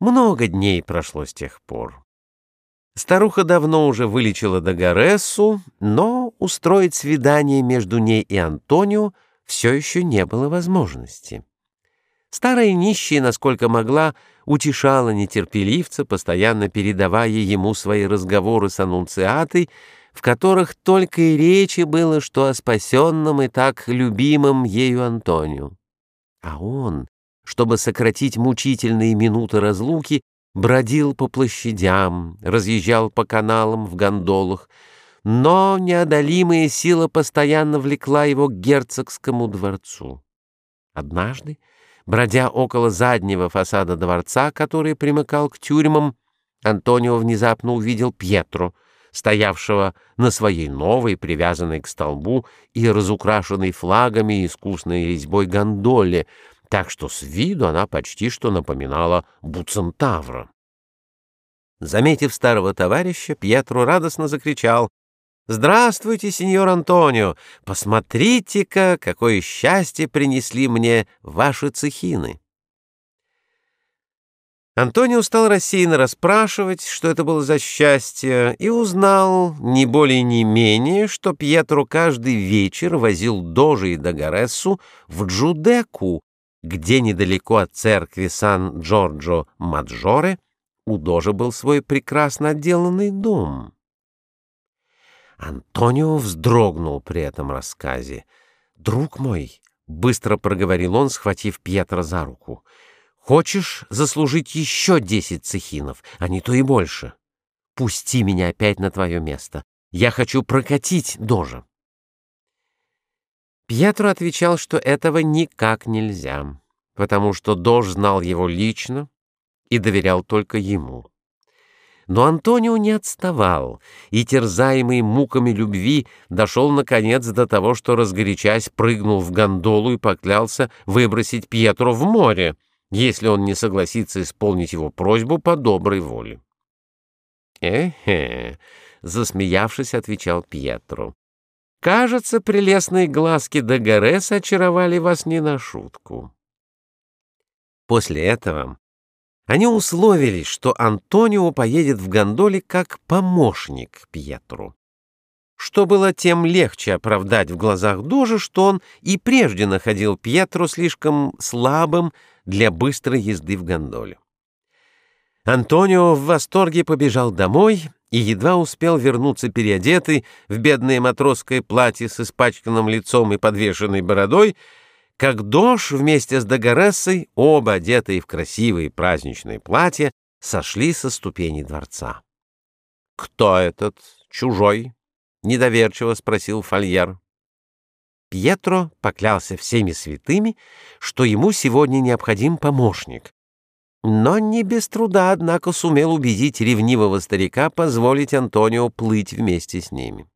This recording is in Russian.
Много дней прошло с тех пор. Старуха давно уже вылечила Дагарессу, но устроить свидание между ней и Антонио все еще не было возможности. Старая нищая, насколько могла, утешала нетерпеливца, постоянно передавая ему свои разговоры с аннунциатой, в которых только и речи было, что о спасенном и так любимом ею Антонио. А он, чтобы сократить мучительные минуты разлуки, бродил по площадям, разъезжал по каналам в гондолах, но неодолимая сила постоянно влекла его к герцогскому дворцу. Однажды, бродя около заднего фасада дворца, который примыкал к тюрьмам, Антонио внезапно увидел Пьетро, стоявшего на своей новой, привязанной к столбу и разукрашенной флагами и искусной резьбой гондоле, так что с виду она почти что напоминала буцентавра. Заметив старого товарища, Пьетро радостно закричал «Здравствуйте, сеньор Антонио! Посмотрите-ка, какое счастье принесли мне ваши цехины!» Антонио стал рассеянно расспрашивать, что это было за счастье, и узнал, не более не менее, что Пьетро каждый вечер возил Дожи и Дагарессу в Джудеку, где недалеко от церкви Сан-Джорджо-Маджоре у Дожа был свой прекрасно отделанный дом. Антонио вздрогнул при этом рассказе. «Друг мой», — быстро проговорил он, схватив Пьетро за руку, — «хочешь заслужить еще десять цехинов, а не то и больше? Пусти меня опять на твое место. Я хочу прокатить Дожа». Пьетро отвечал, что этого никак нельзя, потому что Дож знал его лично и доверял только ему. Но Антонио не отставал, и, терзаемый муками любви, дошел, наконец, до того, что, разгорячась, прыгнул в гондолу и поклялся выбросить Пьетро в море, если он не согласится исполнить его просьбу по доброй воле. «Эхе», — засмеявшись, отвечал Пьетро, Кажется, прелестные глазки Дагарес очаровали вас не на шутку. После этого они условились, что Антонио поедет в гондоле как помощник Пьетру. Что было тем легче оправдать в глазах Дожи, что он и прежде находил Пьетру слишком слабым для быстрой езды в гондоле. Антонио в восторге побежал домой и едва успел вернуться переодетый в бедное матросское платье с испачканным лицом и подвешенной бородой, как Дош вместе с Дагорессой, оба одетые в красивые праздничные платья, сошли со ступени дворца. «Кто этот чужой?» — недоверчиво спросил Фольер. Пьетро поклялся всеми святыми, что ему сегодня необходим помощник, но не без труда, однако, сумел убедить ревнивого старика позволить Антонио плыть вместе с ними.